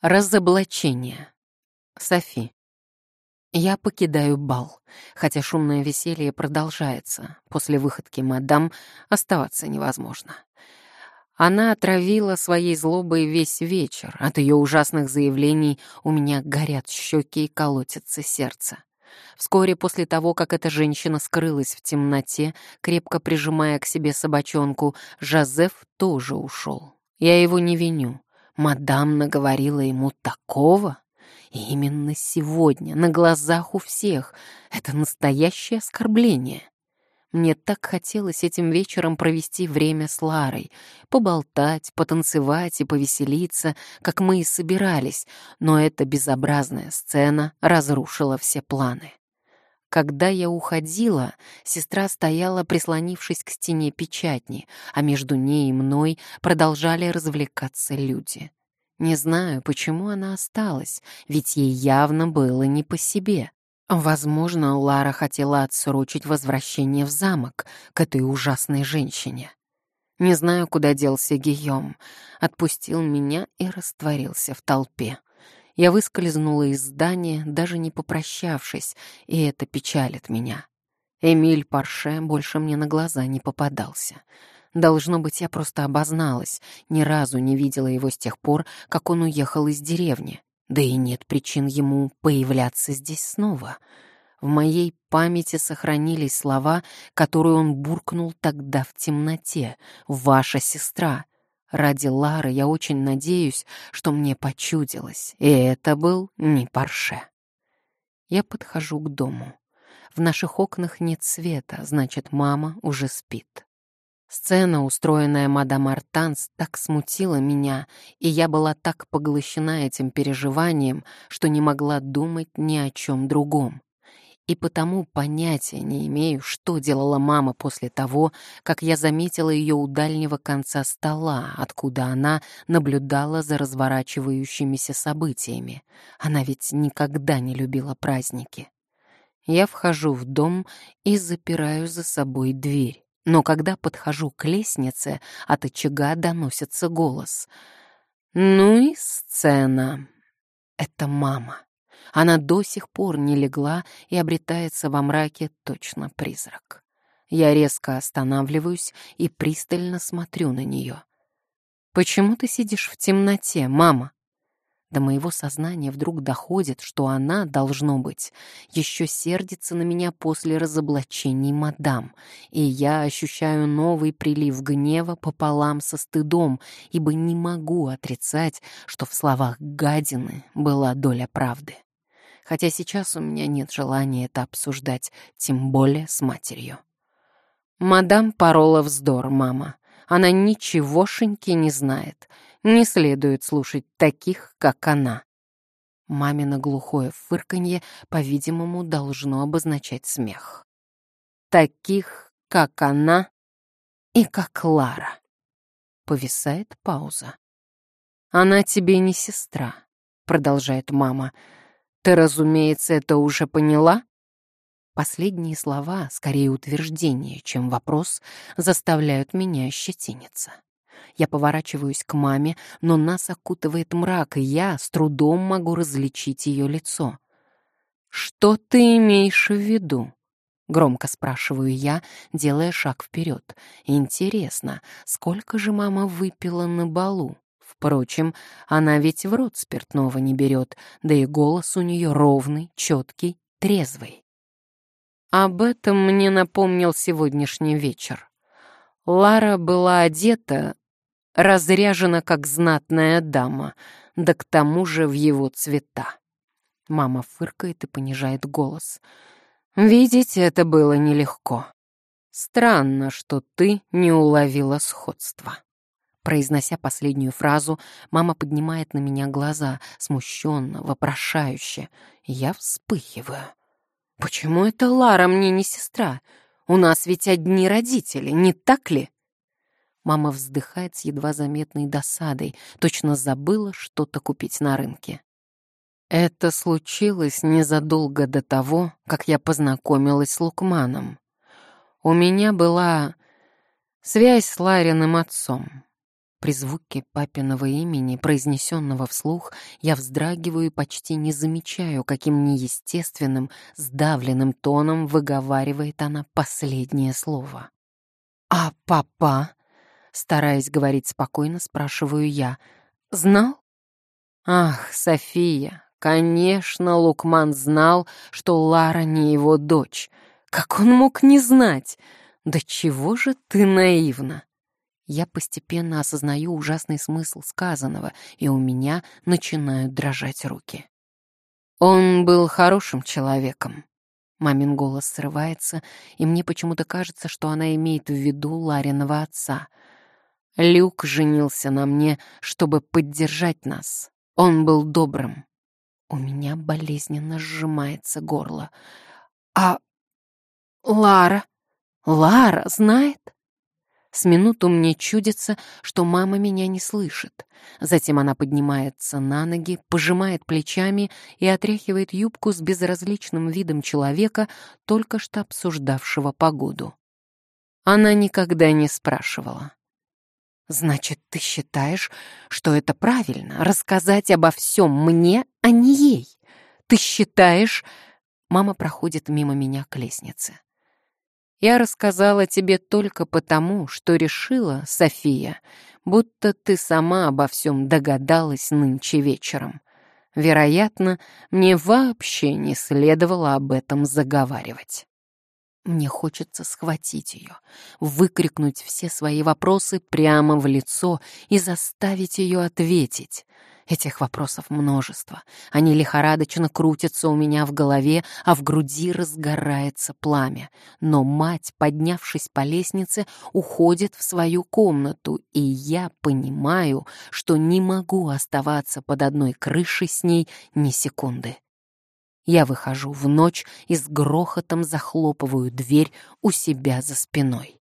Разоблачение. Софи. Я покидаю бал, хотя шумное веселье продолжается. После выходки мадам оставаться невозможно. Она отравила своей злобой весь вечер. От ее ужасных заявлений у меня горят щеки и колотится сердце. Вскоре после того, как эта женщина скрылась в темноте, крепко прижимая к себе собачонку, Жозеф тоже ушел. Я его не виню. Мадам наговорила ему такого. И именно сегодня, на глазах у всех, это настоящее оскорбление. Мне так хотелось этим вечером провести время с Ларой, поболтать, потанцевать и повеселиться, как мы и собирались, но эта безобразная сцена разрушила все планы. Когда я уходила, сестра стояла, прислонившись к стене печатни, а между ней и мной продолжали развлекаться люди. Не знаю, почему она осталась, ведь ей явно было не по себе. Возможно, Лара хотела отсрочить возвращение в замок к этой ужасной женщине. Не знаю, куда делся Гийом. Отпустил меня и растворился в толпе. Я выскользнула из здания, даже не попрощавшись, и это печалит меня. Эмиль Парше больше мне на глаза не попадался. Должно быть, я просто обозналась, ни разу не видела его с тех пор, как он уехал из деревни. Да и нет причин ему появляться здесь снова. В моей памяти сохранились слова, которые он буркнул тогда в темноте. «Ваша сестра». Ради Лары я очень надеюсь, что мне почудилось, и это был не Порше. Я подхожу к дому. В наших окнах нет света, значит, мама уже спит. Сцена, устроенная мадам Артанс, так смутила меня, и я была так поглощена этим переживанием, что не могла думать ни о чем другом и потому понятия не имею, что делала мама после того, как я заметила ее у дальнего конца стола, откуда она наблюдала за разворачивающимися событиями. Она ведь никогда не любила праздники. Я вхожу в дом и запираю за собой дверь. Но когда подхожу к лестнице, от очага доносится голос. «Ну и сцена!» Это мама. Она до сих пор не легла и обретается во мраке точно призрак. Я резко останавливаюсь и пристально смотрю на нее. «Почему ты сидишь в темноте, мама?» До моего сознания вдруг доходит, что она, должно быть, еще сердится на меня после разоблачений мадам, и я ощущаю новый прилив гнева пополам со стыдом, ибо не могу отрицать, что в словах гадины была доля правды хотя сейчас у меня нет желания это обсуждать, тем более с матерью. Мадам порола вздор, мама. Она ничегошеньки не знает. Не следует слушать таких, как она. Мамино глухое фырканье, по-видимому, должно обозначать смех. Таких, как она и как Лара. Повисает пауза. «Она тебе не сестра», — продолжает мама, — ты, разумеется, это уже поняла? Последние слова, скорее утверждение, чем вопрос, заставляют меня ощетиниться. Я поворачиваюсь к маме, но нас окутывает мрак, и я с трудом могу различить ее лицо. «Что ты имеешь в виду?» — громко спрашиваю я, делая шаг вперед. «Интересно, сколько же мама выпила на балу?» Впрочем, она ведь в рот спиртного не берет, да и голос у нее ровный, четкий, трезвый. Об этом мне напомнил сегодняшний вечер. Лара была одета, разряжена как знатная дама, да к тому же в его цвета. Мама фыркает и понижает голос. Видеть это было нелегко. Странно, что ты не уловила сходства. Произнося последнюю фразу, мама поднимает на меня глаза, смущенно, вопрошающе. Я вспыхиваю. «Почему это Лара мне не сестра? У нас ведь одни родители, не так ли?» Мама вздыхает с едва заметной досадой, точно забыла что-то купить на рынке. Это случилось незадолго до того, как я познакомилась с Лукманом. У меня была связь с Лариным отцом. При звуке папиного имени, произнесенного вслух, я вздрагиваю и почти не замечаю, каким неестественным, сдавленным тоном выговаривает она последнее слово. «А папа?» — стараясь говорить спокойно, спрашиваю я. «Знал?» «Ах, София, конечно, Лукман знал, что Лара не его дочь. Как он мог не знать? Да чего же ты наивна?» Я постепенно осознаю ужасный смысл сказанного, и у меня начинают дрожать руки. Он был хорошим человеком. Мамин голос срывается, и мне почему-то кажется, что она имеет в виду Лариного отца. Люк женился на мне, чтобы поддержать нас. Он был добрым. У меня болезненно сжимается горло. А Лара? Лара знает? С минуту мне чудится, что мама меня не слышит. Затем она поднимается на ноги, пожимает плечами и отряхивает юбку с безразличным видом человека, только что обсуждавшего погоду. Она никогда не спрашивала. «Значит, ты считаешь, что это правильно — рассказать обо всем мне, а не ей? Ты считаешь...» Мама проходит мимо меня к лестнице. Я рассказала тебе только потому, что решила, София, будто ты сама обо всем догадалась нынче вечером. Вероятно, мне вообще не следовало об этом заговаривать. Мне хочется схватить ее, выкрикнуть все свои вопросы прямо в лицо и заставить ее ответить. Этих вопросов множество. Они лихорадочно крутятся у меня в голове, а в груди разгорается пламя. Но мать, поднявшись по лестнице, уходит в свою комнату, и я понимаю, что не могу оставаться под одной крышей с ней ни секунды. Я выхожу в ночь и с грохотом захлопываю дверь у себя за спиной.